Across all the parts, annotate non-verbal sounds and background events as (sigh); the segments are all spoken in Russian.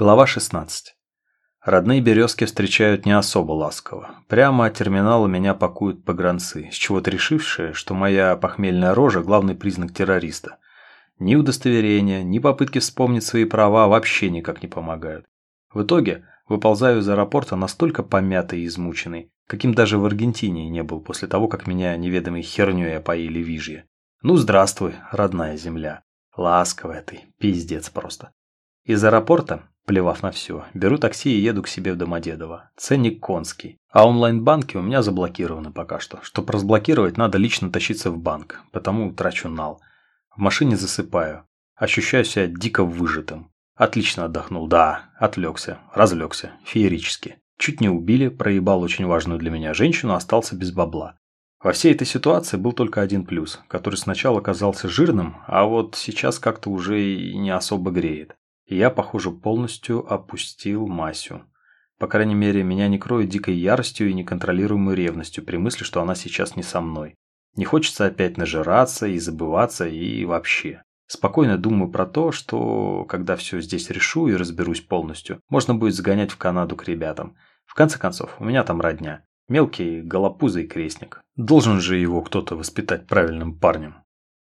Глава 16. Родные березки встречают не особо ласково. Прямо от терминала меня пакуют погранцы, с чего-то решившие, что моя похмельная рожа – главный признак террориста. Ни удостоверения, ни попытки вспомнить свои права вообще никак не помогают. В итоге выползаю из аэропорта настолько помятый и измученный, каким даже в Аргентине не был после того, как меня неведомой херней опоили вижье. Ну здравствуй, родная земля. Ласковая ты, пиздец просто. Из аэропорта Плевав на все, беру такси и еду к себе в Домодедово. Ценник конский. А онлайн-банки у меня заблокированы пока что. Чтобы разблокировать, надо лично тащиться в банк, потому трачу нал. В машине засыпаю. Ощущаю себя дико выжатым. Отлично отдохнул, да, отвлекся, развлекся, феерически. Чуть не убили, проебал очень важную для меня женщину, остался без бабла. Во всей этой ситуации был только один плюс, который сначала казался жирным, а вот сейчас как-то уже и не особо греет я, похоже, полностью опустил Масю. По крайней мере, меня не кроет дикой яростью и неконтролируемой ревностью при мысли, что она сейчас не со мной. Не хочется опять нажираться и забываться и вообще. Спокойно думаю про то, что, когда все здесь решу и разберусь полностью, можно будет сгонять в Канаду к ребятам. В конце концов, у меня там родня. Мелкий голопузый крестник. Должен же его кто-то воспитать правильным парнем.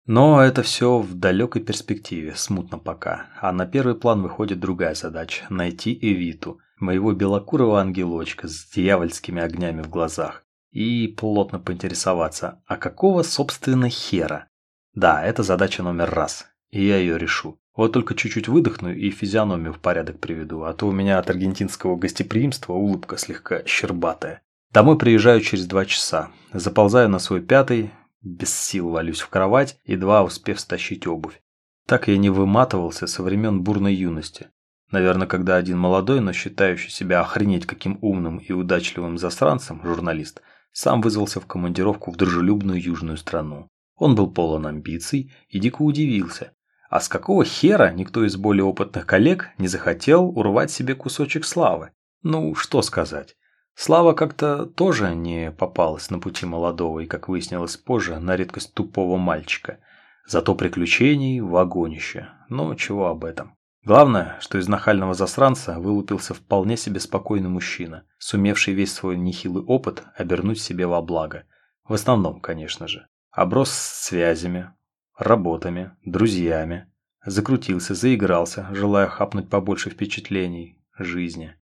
Но это все в далекой перспективе, смутно пока. А на первый план выходит другая задача – найти Эвиту, моего белокурого ангелочка с дьявольскими огнями в глазах. И плотно поинтересоваться, а какого, собственно, хера? Да, это задача номер раз, и я ее решу. Вот только чуть-чуть выдохну и физиономию в порядок приведу, а то у меня от аргентинского гостеприимства улыбка слегка щербатая. Домой приезжаю через два часа. Заползаю на свой пятый, без сил валюсь в кровать, едва успев стащить обувь. Так я не выматывался со времен бурной юности. Наверное, когда один молодой, но считающий себя охренеть каким умным и удачливым засранцем, журналист, сам вызвался в командировку в дружелюбную южную страну. Он был полон амбиций и дико удивился. А с какого хера никто из более опытных коллег не захотел урвать себе кусочек славы? Ну, что сказать. Слава как-то тоже не попалась на пути молодого и, как выяснилось позже, на редкость тупого мальчика. Зато приключений в огонище. Но чего об этом. Главное, что из нахального засранца вылупился вполне себе спокойный мужчина, сумевший весь свой нехилый опыт обернуть себе во благо. В основном, конечно же. Оброс связями, работами, друзьями. Закрутился, заигрался, желая хапнуть побольше впечатлений, жизни.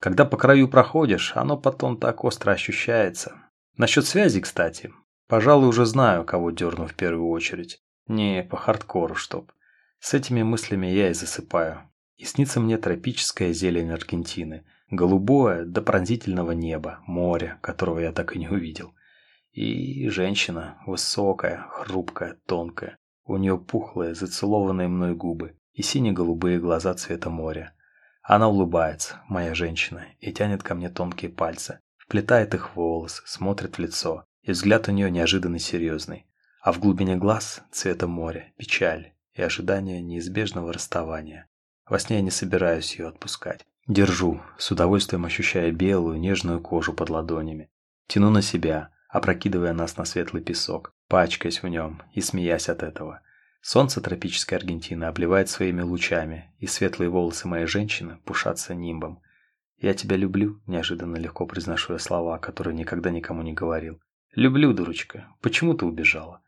Когда по краю проходишь, оно потом так остро ощущается. Насчет связи, кстати. Пожалуй, уже знаю, кого дерну в первую очередь. Не по хардкору, чтоб. С этими мыслями я и засыпаю. И снится мне тропическая зелень Аргентины. Голубое до пронзительного неба, море, которого я так и не увидел. И женщина, высокая, хрупкая, тонкая. У нее пухлые, зацелованные мной губы и сине-голубые глаза цвета моря. Она улыбается, моя женщина, и тянет ко мне тонкие пальцы, вплетает их в волосы, смотрит в лицо, и взгляд у нее неожиданно серьезный. А в глубине глаз цвета моря, печаль и ожидание неизбежного расставания. Во сне я не собираюсь ее отпускать. Держу, с удовольствием ощущая белую, нежную кожу под ладонями. Тяну на себя, опрокидывая нас на светлый песок, пачкаясь в нем и смеясь от этого. Солнце тропической Аргентины обливает своими лучами, и светлые волосы моей женщины пушатся нимбом. «Я тебя люблю», – неожиданно легко произношу я слова, которые никогда никому не говорил. «Люблю, дурочка. Почему ты убежала?»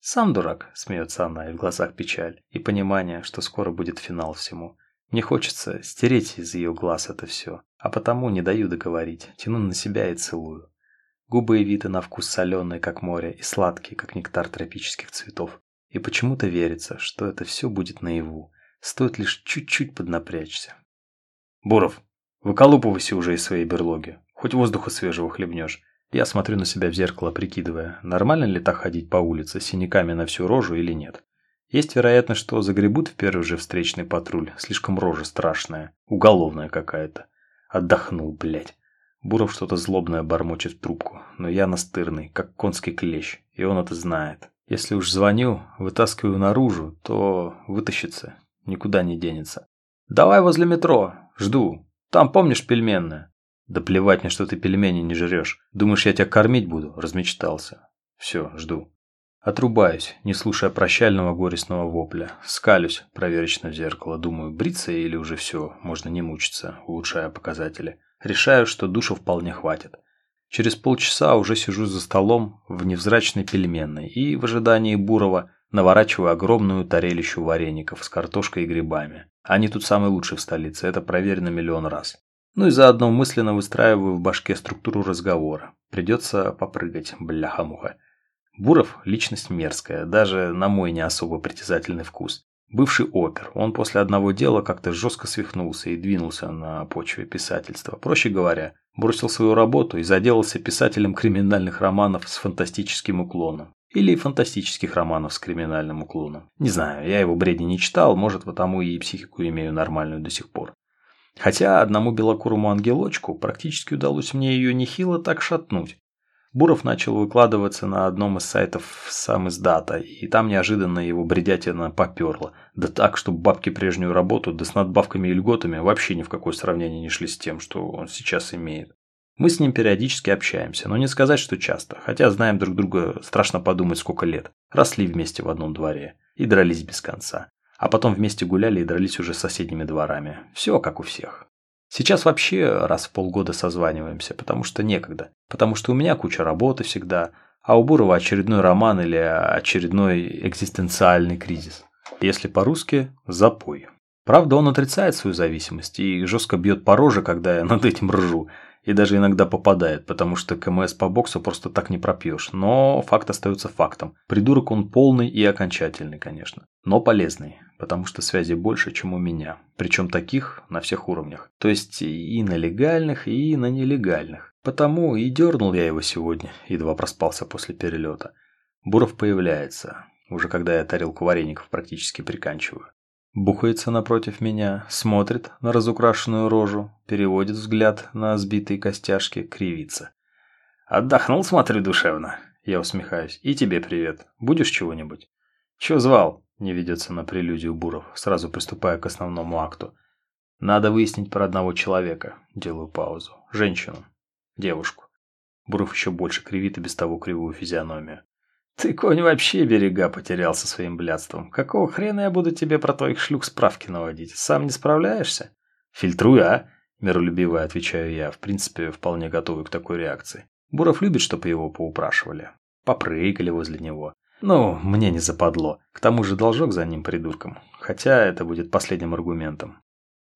«Сам дурак», – смеется она, и в глазах печаль, и понимание, что скоро будет финал всему. Мне хочется стереть из ее глаз это все, а потому не даю договорить, тяну на себя и целую. Губы виды на вкус соленые, как море, и сладкие, как нектар тропических цветов. И почему-то верится, что это все будет наяву. Стоит лишь чуть-чуть поднапрячься. Буров, выколупывайся уже из своей берлоги. Хоть воздуха свежего хлебнешь. Я смотрю на себя в зеркало, прикидывая, нормально ли так ходить по улице с синяками на всю рожу или нет. Есть вероятность, что загребут в первый же встречный патруль. Слишком рожа страшная. Уголовная какая-то. Отдохнул, блядь. Буров что-то злобное бормочет в трубку, но я настырный, как конский клещ, и он это знает. Если уж звоню, вытаскиваю наружу, то вытащится, никуда не денется. «Давай возле метро, жду. Там, помнишь, пельменная?» «Да плевать мне, что ты пельмени не жрешь. Думаешь, я тебя кормить буду?» Размечтался. «Все, жду». Отрубаюсь, не слушая прощального горестного вопля. Скалюсь проверочно в зеркало. Думаю, бриться или уже все, можно не мучиться, улучшая показатели. Решаю, что душу вполне хватит. Через полчаса уже сижу за столом в невзрачной пельменной и в ожидании Бурова наворачиваю огромную тарелищу вареников с картошкой и грибами. Они тут самые лучшие в столице, это проверено миллион раз. Ну и заодно мысленно выстраиваю в башке структуру разговора. Придется попрыгать, бляха-муха. Буров – личность мерзкая, даже на мой не особо притязательный вкус. Бывший опер, он после одного дела как-то жестко свихнулся и двинулся на почве писательства. Проще говоря, бросил свою работу и заделался писателем криминальных романов с фантастическим уклоном. Или фантастических романов с криминальным уклоном. Не знаю, я его бредни не читал, может потому и психику имею нормальную до сих пор. Хотя одному белокурому ангелочку практически удалось мне ее нехило так шатнуть. Буров начал выкладываться на одном из сайтов сам из дата, и там неожиданно его бредятина поперла. Да так, что бабки прежнюю работу, да с надбавками и льготами вообще ни в какое сравнение не шли с тем, что он сейчас имеет. Мы с ним периодически общаемся, но не сказать, что часто, хотя знаем друг друга, страшно подумать, сколько лет. Росли вместе в одном дворе и дрались без конца. А потом вместе гуляли и дрались уже с соседними дворами. Все как у всех. Сейчас вообще раз в полгода созваниваемся, потому что некогда. Потому что у меня куча работы всегда, а у Бурова очередной роман или очередной экзистенциальный кризис. Если по-русски – запой. Правда, он отрицает свою зависимость и жестко бьет по роже, когда я над этим ржу. И даже иногда попадает, потому что КМС по боксу просто так не пропьешь. Но факт остается фактом. Придурок он полный и окончательный, конечно. Но полезный, потому что связей больше, чем у меня. Причем таких на всех уровнях. То есть и на легальных, и на нелегальных. Потому и дернул я его сегодня, едва проспался после перелета. Буров появляется, уже когда я тарелку вареников практически приканчиваю. Бухается напротив меня, смотрит на разукрашенную рожу, переводит взгляд на сбитые костяшки, кривится. «Отдохнул, смотрю, душевно». Я усмехаюсь. «И тебе привет. Будешь чего-нибудь?» «Чего звал?» Не ведется на прелюдию Буров, сразу приступая к основному акту. «Надо выяснить про одного человека». Делаю паузу. «Женщину. Девушку». Буров еще больше кривит и без того кривую физиономию. Ты, конь, вообще берега потерял со своим блядством. Какого хрена я буду тебе про твоих шлюх справки наводить? Сам не справляешься? Фильтруй, а? Миролюбиво отвечаю я, в принципе, вполне готовый к такой реакции. Буров любит, чтобы его поупрашивали. Попрыгали возле него. Ну, мне не западло. К тому же должок за ним придурком. Хотя это будет последним аргументом.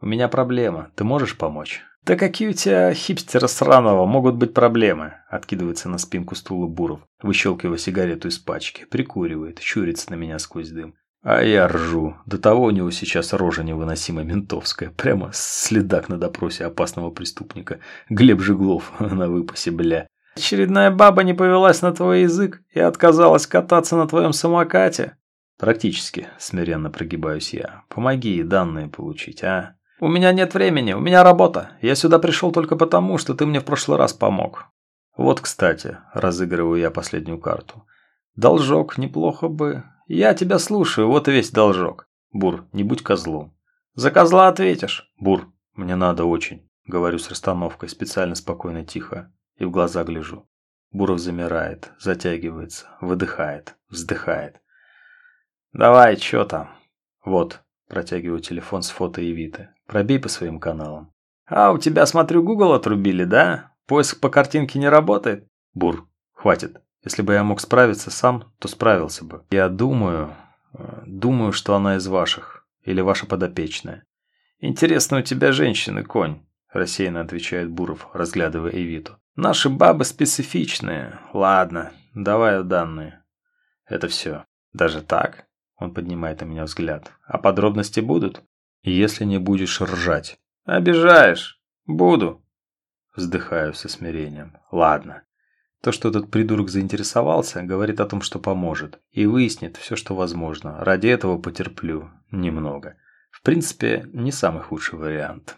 У меня проблема. Ты можешь помочь? «Да какие у тебя, хипстера сраного, могут быть проблемы?» Откидывается на спинку стула Буров, выщелкивая сигарету из пачки, прикуривает, щурится на меня сквозь дым. А я ржу. До того у него сейчас рожа невыносимо ментовская. Прямо следак на допросе опасного преступника. Глеб Жиглов (laughs) на выпасе, бля. Очередная баба не повелась на твой язык и отказалась кататься на твоем самокате? Практически, смиренно прогибаюсь я. Помоги данные получить, а? «У меня нет времени, у меня работа. Я сюда пришел только потому, что ты мне в прошлый раз помог». «Вот, кстати», – разыгрываю я последнюю карту. «Должок, неплохо бы. Я тебя слушаю, вот и весь должок. Бур, не будь козлом». «За козла ответишь». «Бур, мне надо очень», – говорю с расстановкой, специально спокойно тихо, и в глаза гляжу. Буров замирает, затягивается, выдыхает, вздыхает. «Давай, чё там?» «Вот», – протягиваю телефон с фото Евиты. Пробей по своим каналам. А, у тебя, смотрю, Google отрубили, да? Поиск по картинке не работает? Бур, хватит. Если бы я мог справиться сам, то справился бы. Я думаю... Э, думаю, что она из ваших. Или ваша подопечная. Интересно у тебя женщины, конь. Рассеянно отвечает Буров, разглядывая Эвиту. Наши бабы специфичные. Ладно, давай данные. Это все. Даже так? Он поднимает на меня взгляд. А подробности будут? Если не будешь ржать. Обижаешь. Буду. Вздыхаю со смирением. Ладно. То, что этот придурок заинтересовался, говорит о том, что поможет. И выяснит все, что возможно. Ради этого потерплю. Немного. В принципе, не самый худший вариант.